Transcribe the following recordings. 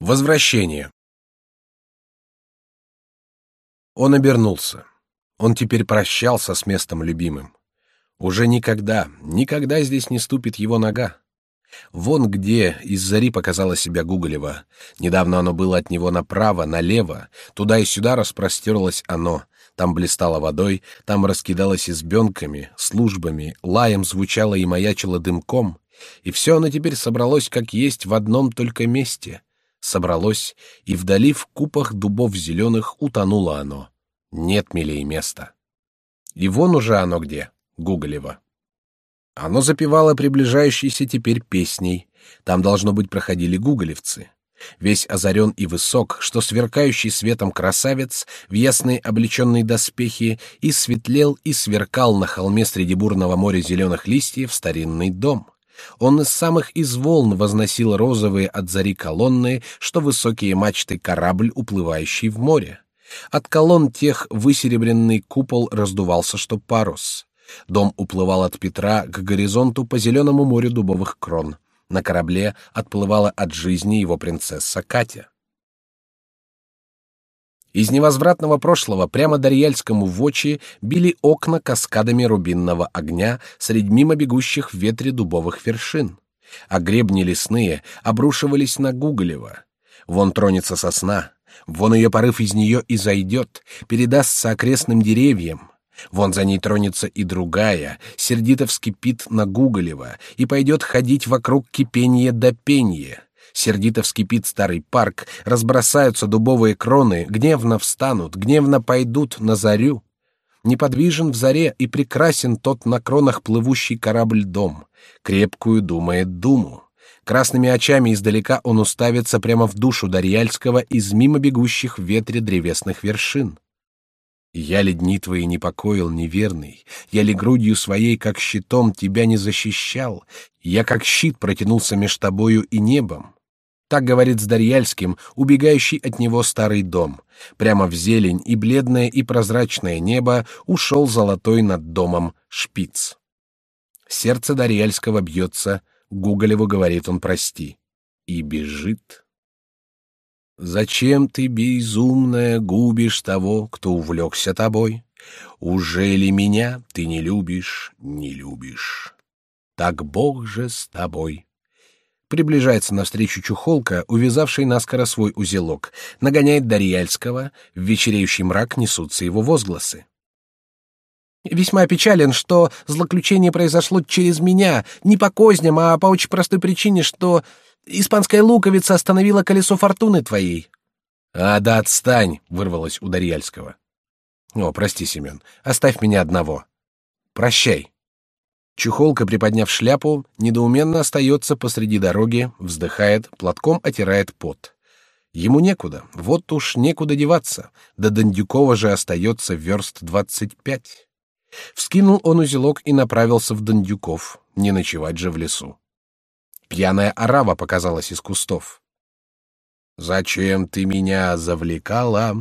Возвращение. Он обернулся. Он теперь прощался с местом любимым. Уже никогда, никогда здесь не ступит его нога. Вон где из зари показала себя Гуголева. Недавно оно было от него направо, налево, туда и сюда распростерлось оно. Там блистало водой, там раскидалось избенками, службами, лаем звучало и маячило дымком. И все оно теперь собралось как есть в одном только месте — собралось, и вдали в купах дубов зеленых утонуло оно. Нет милей места. И вон уже оно где, Гуголево. Оно запевало приближающейся теперь песней. Там, должно быть, проходили гуголевцы. Весь озарен и высок, что сверкающий светом красавец в ясные облеченные доспехи и светлел и сверкал на холме среди бурного моря зеленых листьев старинный дом. Он из самых из волн возносил розовые от зари колонны, что высокие мачты корабль, уплывающий в море. От колонн тех высеребренный купол раздувался, что парус. Дом уплывал от Петра к горизонту по зеленому морю дубовых крон. На корабле отплывала от жизни его принцесса Катя. Из невозвратного прошлого прямо Дарьяльскому в очи били окна каскадами рубинного огня среди мимо бегущих в ветре дубовых вершин. А гребни лесные обрушивались на Гуголева. Вон тронется сосна, вон ее порыв из нее и зайдет, передастся окрестным деревьям. Вон за ней тронется и другая, сердито вскипит на Гуголева и пойдет ходить вокруг кипенья до пенья. Сердито вскипит старый парк, разбросаются дубовые кроны, гневно встанут, гневно пойдут на зарю. Неподвижен в заре и прекрасен тот на кронах плывущий корабль-дом. Крепкую думает думу. Красными очами издалека он уставится прямо в душу Дарьяльского из мимо бегущих в ветре древесных вершин. Я ли дни твои не покоил неверный, я ли грудью своей, как щитом, тебя не защищал, я как щит протянулся меж тобою и небом. Так говорит с Дарьяльским, убегающий от него старый дом. Прямо в зелень и бледное и прозрачное небо ушел золотой над домом шпиц. Сердце Дарьяльского бьется, Гуголеву говорит он прости. И бежит. Зачем ты, безумная, губишь того, кто увлекся тобой? Уже ли меня ты не любишь, не любишь? Так Бог же с тобой. Приближается навстречу чухолка, увязавший наскоро свой узелок, нагоняет Дарьяльского, в вечереющий мрак несутся его возгласы. Весьма печален, что злоключение произошло через меня, не по козням, а по очень простой причине, что испанская луковица остановила колесо фортуны твоей. А да отстань, вырвалось у Дарьяльского. О, прости, Семен, оставь меня одного. Прощай. Чухолка, приподняв шляпу, недоуменно остается посреди дороги, вздыхает, платком отирает пот. Ему некуда, вот уж некуда деваться, до Дондюкова же остается верст двадцать пять. Вскинул он узелок и направился в Дондюков, не ночевать же в лесу. Пьяная орава показалась из кустов. «Зачем ты меня завлекала?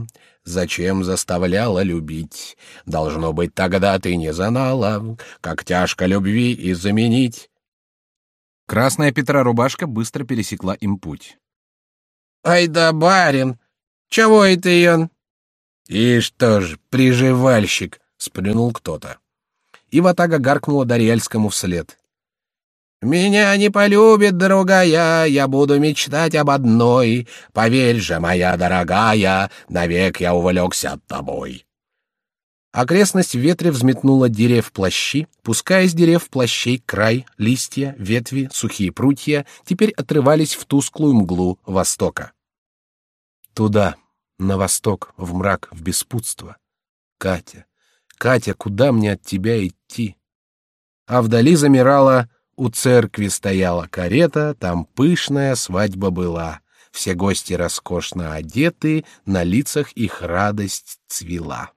Зачем заставляла любить? Должно быть, тогда ты не знала, как тяжко любви и заменить. Красная Петра рубашка быстро пересекла им путь. Ай да барин, чего это он? И что ж, приживальщик, сплюнул кто-то. И ватага гаркнула Дарьяльскому вслед. Меня не полюбит другая, я буду мечтать об одной. Поверь же, моя дорогая, навек я увлекся тобой. Окрестность в ветре взметнула дерев плащи, пуская из дерев плащей край, листья, ветви, сухие прутья теперь отрывались в тусклую мглу востока. Туда, на восток, в мрак, в беспутство. Катя, Катя, куда мне от тебя идти? А вдали замирала у церкви стояла карета, там пышная свадьба была. Все гости роскошно одеты, на лицах их радость цвела.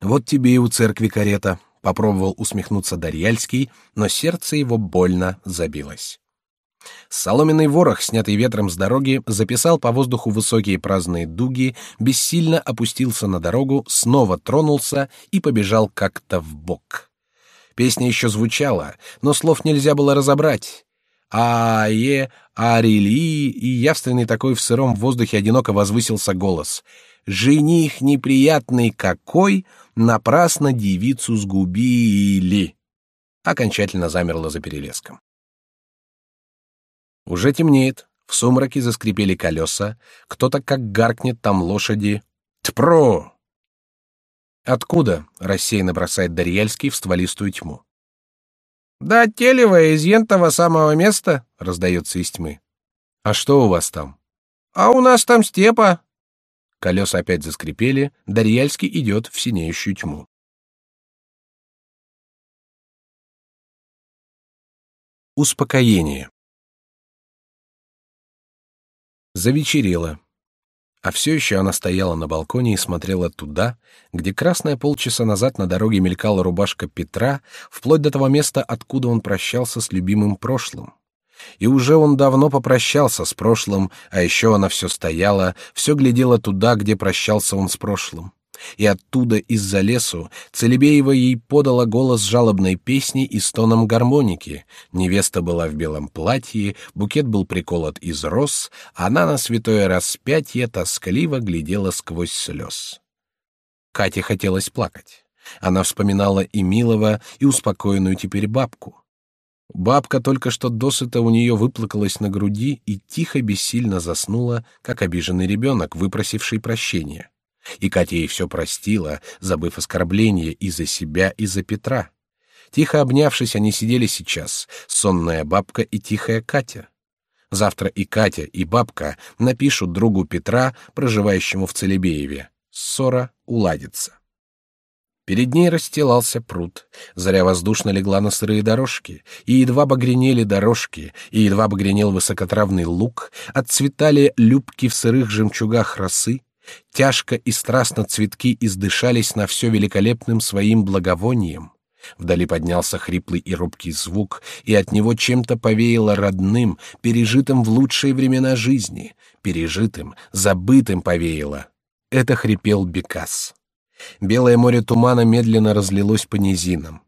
Вот тебе и у церкви карета, попробовал усмехнуться Дарьяльский, но сердце его больно забилось. Соломенный ворох, снятый ветром с дороги, записал по воздуху высокие праздные дуги, бессильно опустился на дорогу, снова тронулся и побежал как-то в бок. Песня еще звучала, но слов нельзя было разобрать. «А-е, арели», и явственный такой в сыром воздухе одиноко возвысился голос. «Жених неприятный какой, напрасно девицу сгубили!» Окончательно замерло за перелеском. Уже темнеет, в сумраке заскрипели колеса, кто-то как гаркнет там лошади. «Тпро!» «Откуда?» — рассеянно бросает Дарьяльский в стволистую тьму. «Да телево из ентого самого места», — раздается из тьмы. «А что у вас там?» «А у нас там степа». Колеса опять заскрипели, Дарьяльский идет в синеющую тьму. Успокоение. Завечерело. А все еще она стояла на балконе и смотрела туда, где красное полчаса назад на дороге мелькала рубашка Петра, вплоть до того места, откуда он прощался с любимым прошлым. И уже он давно попрощался с прошлым, а еще она все стояла, все глядела туда, где прощался он с прошлым и оттуда из-за лесу Целебеева ей подала голос жалобной песни и стоном гармоники. Невеста была в белом платье, букет был приколот из роз, она на святое распятие тоскливо глядела сквозь слез. Кате хотелось плакать. Она вспоминала и милого, и успокоенную теперь бабку. Бабка только что досыта у нее выплакалась на груди и тихо бессильно заснула, как обиженный ребенок, выпросивший прощения. И Катя ей все простила, забыв оскорбление и за себя, и за Петра. Тихо обнявшись, они сидели сейчас, сонная бабка и тихая Катя. Завтра и Катя, и бабка напишут другу Петра, проживающему в Целебееве. Ссора уладится. Перед ней расстилался пруд, заря воздушно легла на сырые дорожки, и едва багренели дорожки, и едва багренел высокотравный луг, отцветали любки в сырых жемчугах росы, Тяжко и страстно цветки издышались на все великолепным своим благовонием. Вдали поднялся хриплый и робкий звук, и от него чем-то повеяло родным, пережитым в лучшие времена жизни, пережитым, забытым повеяло. Это хрипел Бекас. Белое море тумана медленно разлилось по низинам.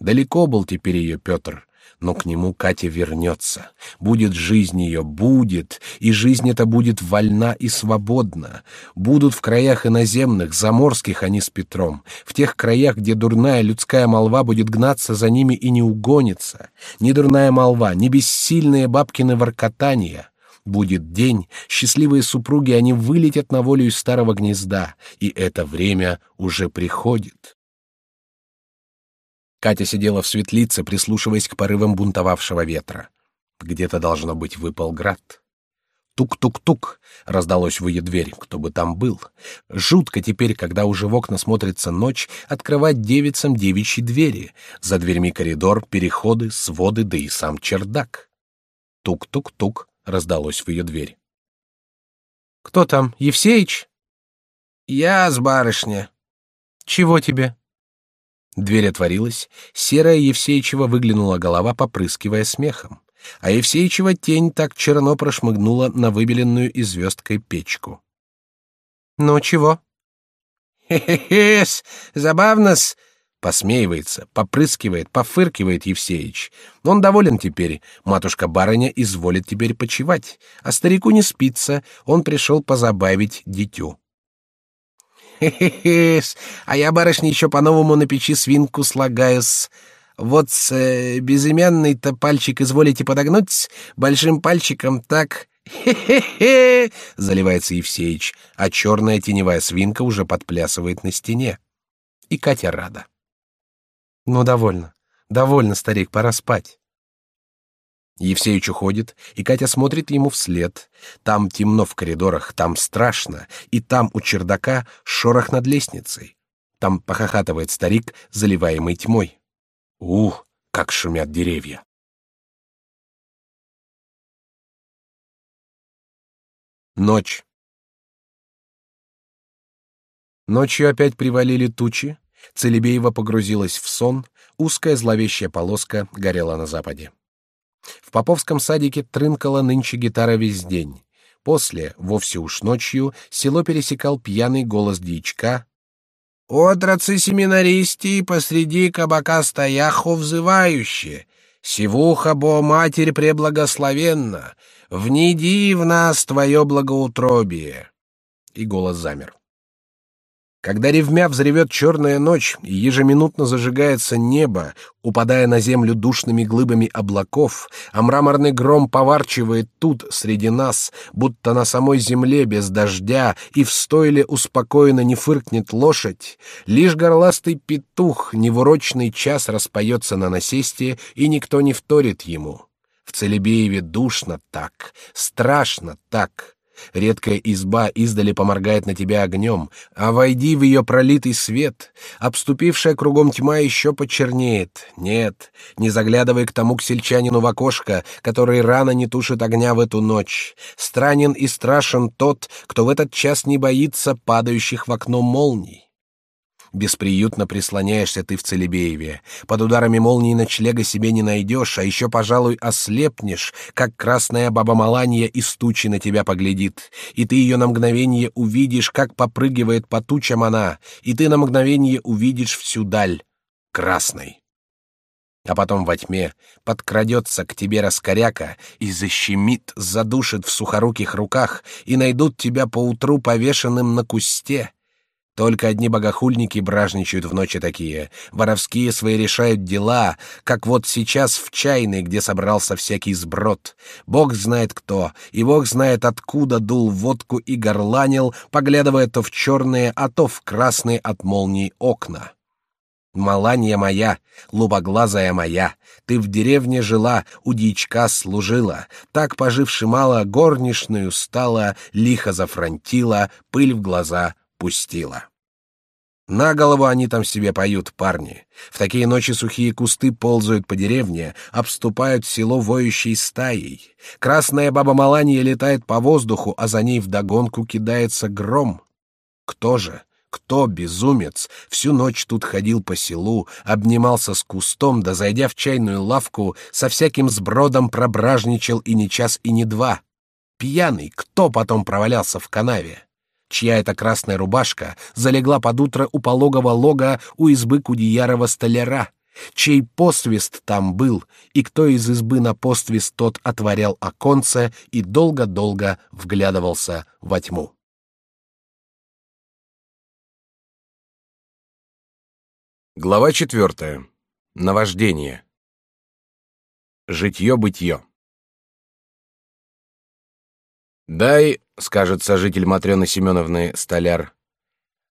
Далеко был теперь ее Петр, но к нему Катя вернется. Будет жизнь ее, будет, и жизнь эта будет вольна и свободна. Будут в краях иноземных, заморских они с Петром, в тех краях, где дурная людская молва будет гнаться за ними и не угонится. Ни дурная молва, ни бессильные бабкины воркотания. Будет день, счастливые супруги, они вылетят на волю из старого гнезда, и это время уже приходит. Катя сидела в светлице, прислушиваясь к порывам бунтовавшего ветра. Где-то должно быть выпал град. Тук-тук-тук раздалось в ее дверь, кто бы там был. Жутко теперь, когда уже в окна смотрится ночь, открывать девицам девичьи двери. За дверьми коридор, переходы, своды, да и сам чердак. Тук-тук-тук раздалось в ее дверь. Кто там, Евсеич? Я с барышня. Чего тебе? Дверь отворилась, серая Евсеичева выглянула голова, попрыскивая смехом, а Евсеичева тень так черно прошмыгнула на выбеленную и звездкой печку. «Ну, чего?» «Хе-хе-хе-с! Забавно-с!» Посмеивается, попрыскивает, пофыркивает Евсеич. Он доволен теперь. Матушка-барыня изволит теперь почевать, а старику не спится, он пришел позабавить дитю. Хе-хе-хе, а я, барышня, еще по-новому на печи свинку слагаю-с. Вот с э, безымянный-то пальчик изволите подогнуть, большим пальчиком так... Хе-хе-хе! Заливается Евсеич, а черная теневая свинка уже подплясывает на стене. И Катя рада. Ну, довольно. Довольно, старик, пора спать. Евсеич уходит, и Катя смотрит ему вслед. Там темно в коридорах, там страшно, и там у чердака шорох над лестницей. Там похохатывает старик, заливаемый тьмой. Ух, как шумят деревья! Ночь. Ночью опять привалили тучи, Целебеева погрузилась в сон, узкая зловещая полоска горела на западе. В Поповском садике трынкала нынче гитара весь день. После, вовсе уж ночью, село пересекал пьяный голос дьячка. «Отрацы семинаристи посреди кабака стояху взывающие! Сивуха, бо Матерь преблагословенна, вниди в нас Твое благоутробие. И голос замер. Когда ревмя взревет черная ночь, и ежеминутно зажигается небо, упадая на землю душными глыбами облаков, а мраморный гром поворчивает тут, среди нас, будто на самой земле без дождя, и в стойле успокоенно не фыркнет лошадь, лишь горластый петух невурочный час распоется на насесте, и никто не вторит ему. В Целебееве душно так, страшно так, Редкая изба издали поморгает на тебя огнем, а войди в ее пролитый свет, обступившая кругом тьма еще почернеет. Нет, не заглядывай к тому к сельчанину в окошко, который рано не тушит огня в эту ночь. Странен и страшен тот, кто в этот час не боится падающих в окно молний. Бесприютно прислоняешься ты в Целебееве. Под ударами молнии ночлега себе не найдешь, а еще, пожалуй, ослепнешь, как красная баба Маланья из тучи на тебя поглядит. И ты ее на мгновение увидишь, как попрыгивает по тучам она, и ты на мгновение увидишь всю даль красной. А потом во тьме подкрадется к тебе раскоряка и защемит, задушит в сухоруких руках, и найдут тебя поутру повешенным на кусте, только одни богохульники бражничают в ночи такие, воровские свои решают дела, как вот сейчас в чайной, где собрался всякий сброд. Бог знает кто, и Бог знает откуда дул водку и горланил, поглядывая то в черные, а то в красные от молний окна. Маланья моя, лубоглазая моя, ты в деревне жила, у дичка служила, так поживши мало горничную стала, лихо зафронтила, пыль в глаза пустила. На голову они там себе поют, парни. В такие ночи сухие кусты ползают по деревне, обступают село воющей стаей. Красная баба Маланья летает по воздуху, а за ней вдогонку кидается гром. Кто же, кто, безумец, всю ночь тут ходил по селу, обнимался с кустом, да, зайдя в чайную лавку, со всяким сбродом прображничал и не час, и не два? Пьяный, кто потом провалялся в канаве? Чья эта красная рубашка залегла под утро у пологого лога у избы Кудеярова столяра, чей посвист там был, и кто из избы на посвист тот отворял оконце и долго-долго вглядывался во тьму. Глава четвертая. Наваждение. Житье-бытье. «Дай», — скажет сожитель Матрёны Семеновны Столяр.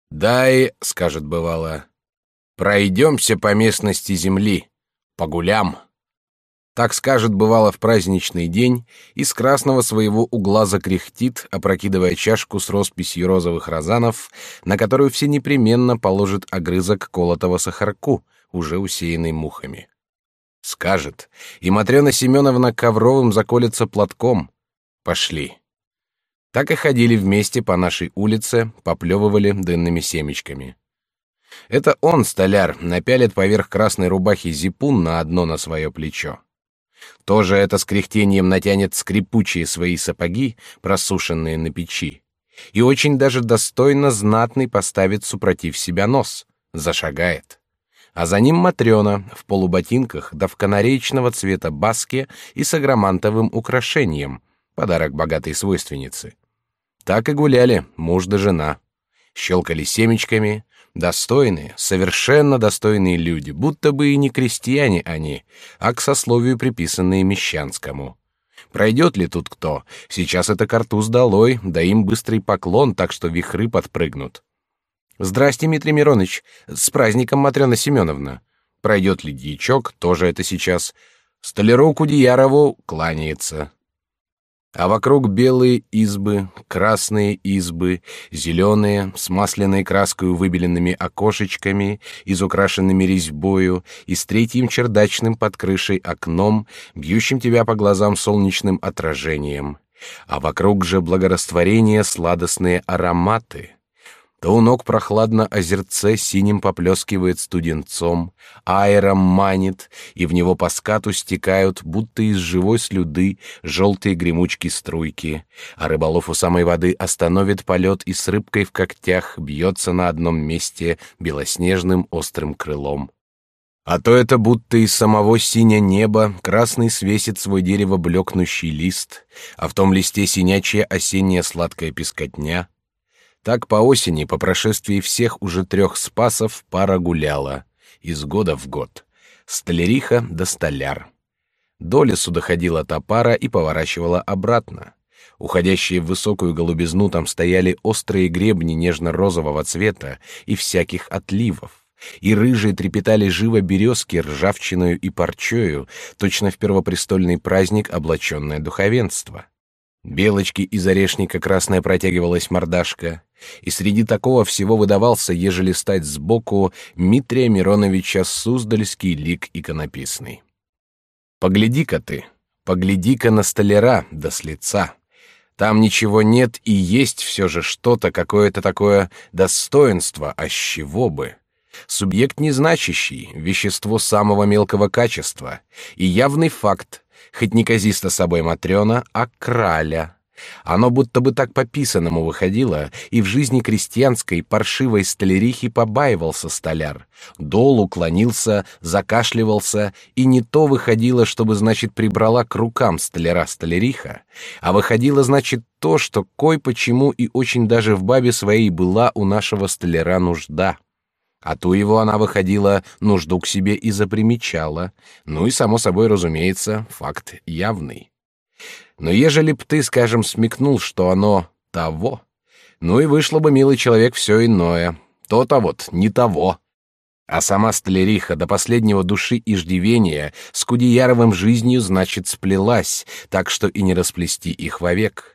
«Дай», — скажет бывало, — «пройдемся по местности земли, погулям». Так скажет бывало в праздничный день, и с красного своего угла закряхтит, опрокидывая чашку с росписью розовых розанов, на которую все непременно положит огрызок колотого сахарку, уже усеянный мухами. Скажет, и Матрёна Семеновна ковровым заколется платком. Пошли. Так и ходили вместе по нашей улице, поплевывали дынными семечками. Это он, столяр, напялит поверх красной рубахи зипун на одно на свое плечо. Тоже это с кряхтением натянет скрипучие свои сапоги, просушенные на печи, и очень даже достойно знатный поставит супротив себя нос, зашагает. А за ним Матрёна в полуботинках да в канареечного цвета баске и с агромантовым украшением, подарок богатой свойственницы. Так и гуляли муж да жена. Щелкали семечками, достойные, совершенно достойные люди, будто бы и не крестьяне они, а к сословию приписанные мещанскому. Пройдет ли тут кто? Сейчас это картуз долой, да им быстрый поклон, так что вихры подпрыгнут. Здрасте, Дмитрий Миронович, с праздником Матрёна Семеновна. Пройдет ли дьячок, тоже это сейчас. Столяру Кудеярову кланяется а вокруг белые избы, красные избы, зеленые, с масляной краской выбеленными окошечками, изукрашенными резьбою, и с третьим чердачным под крышей окном, бьющим тебя по глазам солнечным отражением. А вокруг же благорастворения сладостные ароматы — то у ног прохладно озерце синим поплескивает студенцом, аэром манит, и в него по скату стекают, будто из живой слюды, желтые гремучки струйки, а рыболов у самой воды остановит полет и с рыбкой в когтях бьется на одном месте белоснежным острым крылом. А то это будто из самого синя неба красный свесит свой дерево блекнущий лист, а в том листе синячая осенняя сладкая пескотня. Так по осени, по прошествии всех уже трех спасов, пара гуляла, из года в год. Столяриха да столяр. До лесу доходила та пара и поворачивала обратно. Уходящие в высокую голубизну там стояли острые гребни нежно-розового цвета и всяких отливов и рыжие трепетали живо березки ржавчиною и парчою, точно в первопрестольный праздник облаченное духовенство. Белочки из орешника красная протягивалась мордашка, и среди такого всего выдавался, ежели стать сбоку, Митрия Мироновича Суздальский лик иконописный. Погляди-ка ты, погляди-ка на столяра, да с лица. Там ничего нет и есть все же что-то, какое-то такое достоинство, а с чего бы? Субъект незначащий, вещество самого мелкого качества, и явный факт, хоть неказисто собой Матрена, а краля. Оно будто бы так по писанному выходило, и в жизни крестьянской паршивой столярихи побаивался столяр. Долу клонился, закашливался, и не то выходило, чтобы, значит, прибрала к рукам столяра-столяриха, а выходило, значит, то, что кой почему и очень даже в бабе своей была у нашего столяра нужда. А ту его она выходила, нужду к себе и запримечала. Ну и, само собой, разумеется, факт явный. Но ежели б ты, скажем, смекнул, что оно того, ну и вышло бы, милый человек, все иное. То-то вот, не того. А сама столяриха до последнего души иждивения с Кудеяровым жизнью, значит, сплелась, так что и не расплести их вовек.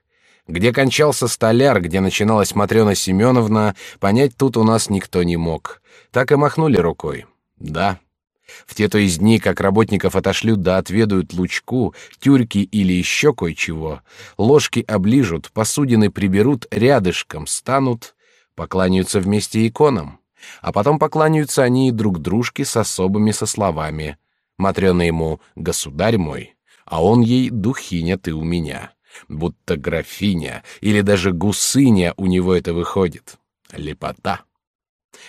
Где кончался столяр, где начиналась Матрена Семеновна, понять тут у нас никто не мог. Так и махнули рукой. Да. В те то из дни, как работников отошлют да отведают лучку, тюрьки или еще кое-чего, ложки оближут, посудины приберут, рядышком станут, покланяются вместе иконам. А потом покланяются они и друг дружке с особыми со словами. Матрена ему «Государь мой», а он ей «Духиня ты у меня» будто графиня или даже гусыня у него это выходит. Лепота.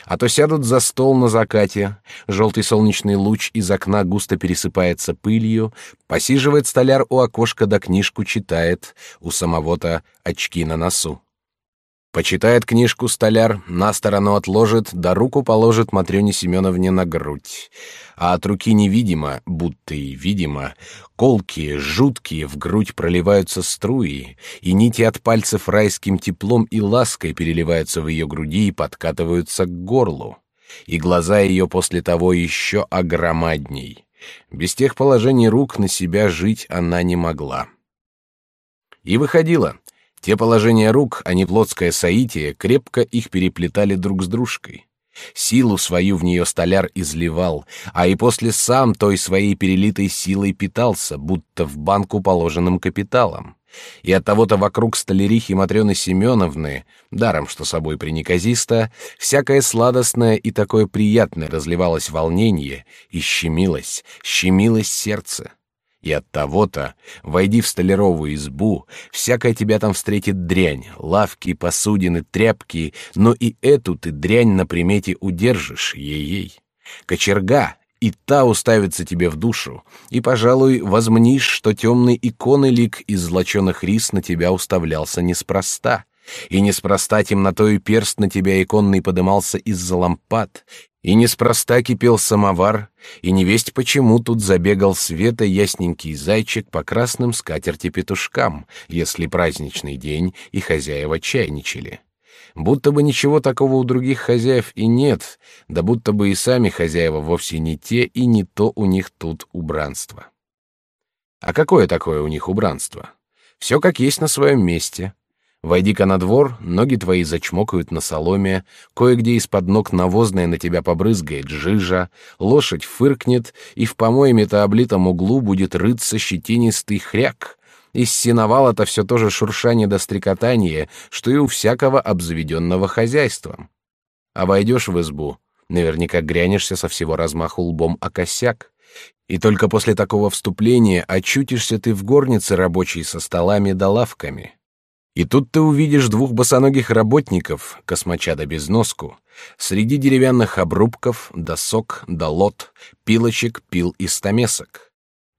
А то сядут за стол на закате, желтый солнечный луч из окна густо пересыпается пылью, посиживает столяр у окошка да книжку читает, у самого-то очки на носу. Почитает книжку столяр, на сторону отложит, да руку положит Матрёне Семеновне на грудь. А от руки невидимо, будто и видимо, колкие, жуткие в грудь проливаются струи, и нити от пальцев райским теплом и лаской переливаются в ее груди и подкатываются к горлу. И глаза ее после того еще огромадней. Без тех положений рук на себя жить она не могла. И выходила, те положения рук, а не плотское соитие, крепко их переплетали друг с дружкой. Силу свою в нее столяр изливал, а и после сам той своей перелитой силой питался, будто в банку положенным капиталом. И от того-то вокруг столярихи Матрёны Семеновны, даром что собой при неказиста, всякое сладостное и такое приятное разливалось волнение и щемилось, щемилось сердце. И от того-то, войди в столяровую избу, всякая тебя там встретит дрянь, лавки, посудины, тряпки, но и эту ты дрянь на примете удержишь, ей-ей. Кочерга, и та уставится тебе в душу, и, пожалуй, возмнишь, что темный иконы лик из злоченных рис на тебя уставлялся неспроста, и неспроста темнотой перст на тебя иконный подымался из-за лампад, и неспроста кипел самовар, и невесть почему тут забегал света ясненький зайчик по красным скатерти петушкам, если праздничный день и хозяева чайничали. Будто бы ничего такого у других хозяев и нет, да будто бы и сами хозяева вовсе не те и не то у них тут убранство. А какое такое у них убранство? Все как есть на своем месте. Войди-ка на двор, ноги твои зачмокают на соломе, кое-где из-под ног навозная на тебя побрызгает жижа, лошадь фыркнет, и в помоями-то облитом углу будет рыться щетинистый хряк. Из сеновала-то все то же шуршание до стрекотание, что и у всякого обзаведенного хозяйством. А войдешь в избу, наверняка грянешься со всего размаху лбом о косяк. И только после такого вступления очутишься ты в горнице рабочей со столами да лавками. И тут ты увидишь двух босоногих работников, космача да безноску, среди деревянных обрубков, досок, долот, пилочек, пил и стамесок.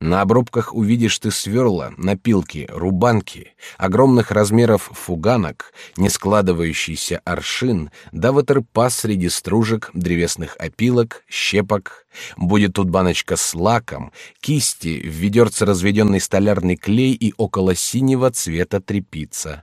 На обрубках увидишь ты сверла, напилки, рубанки, огромных размеров фуганок, нескладывающийся аршин, да ватерпас среди стружек, древесных опилок, щепок. Будет тут баночка с лаком, кисти, в ведерце разведенный столярный клей и около синего цвета трепица.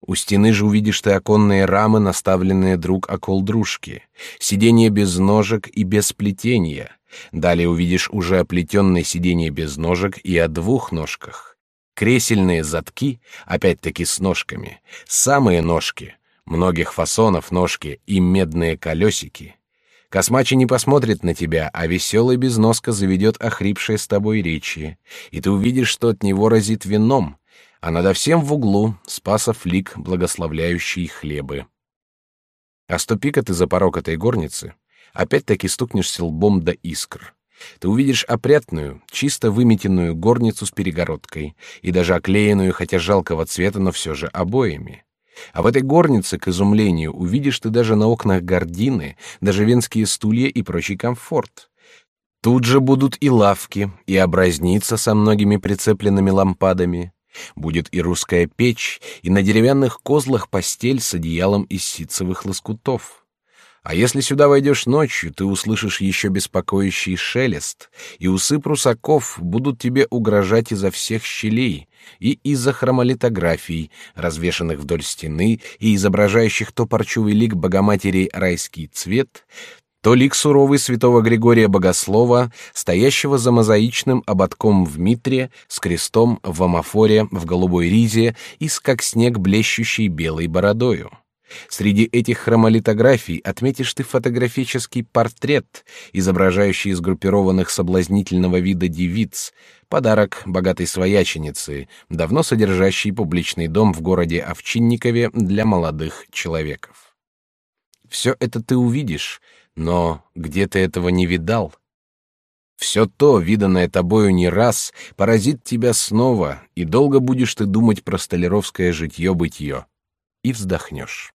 У стены же увидишь ты оконные рамы, наставленные друг около дружки, сиденье без ножек и без плетения — Далее увидишь уже оплетенное сиденье без ножек и о двух ножках. Кресельные задки, опять-таки с ножками. Самые ножки, многих фасонов ножки и медные колесики. Космачи не посмотрит на тебя, а веселый безноска заведет охрипшее с тобой речи, и ты увидишь, что от него разит вином, а надо всем в углу спасов лик, благословляющий хлебы. А ступи-ка ты за порог этой горницы, опять-таки стукнешься лбом до искр. Ты увидишь опрятную, чисто выметенную горницу с перегородкой и даже оклеенную, хотя жалкого цвета, но все же обоями. А в этой горнице, к изумлению, увидишь ты даже на окнах гардины, даже венские стулья и прочий комфорт. Тут же будут и лавки, и образница со многими прицепленными лампадами. Будет и русская печь, и на деревянных козлах постель с одеялом из ситцевых лоскутов. А если сюда войдешь ночью, ты услышишь еще беспокоящий шелест, и усы прусаков будут тебе угрожать изо всех щелей и из-за хромолитографий, развешанных вдоль стены и изображающих то парчевый лик Богоматери райский цвет, то лик суровый святого Григория Богослова, стоящего за мозаичным ободком в митре, с крестом в амофоре в голубой ризе и с как снег блещущей белой бородою. Среди этих хромолитографий отметишь ты фотографический портрет, изображающий сгруппированных соблазнительного вида девиц, подарок богатой свояченицы, давно содержащий публичный дом в городе Овчинникове для молодых человеков. Все это ты увидишь, но где ты этого не видал? Все то, виданное тобою не раз, поразит тебя снова, и долго будешь ты думать про столяровское житье-бытье. И вздохнешь.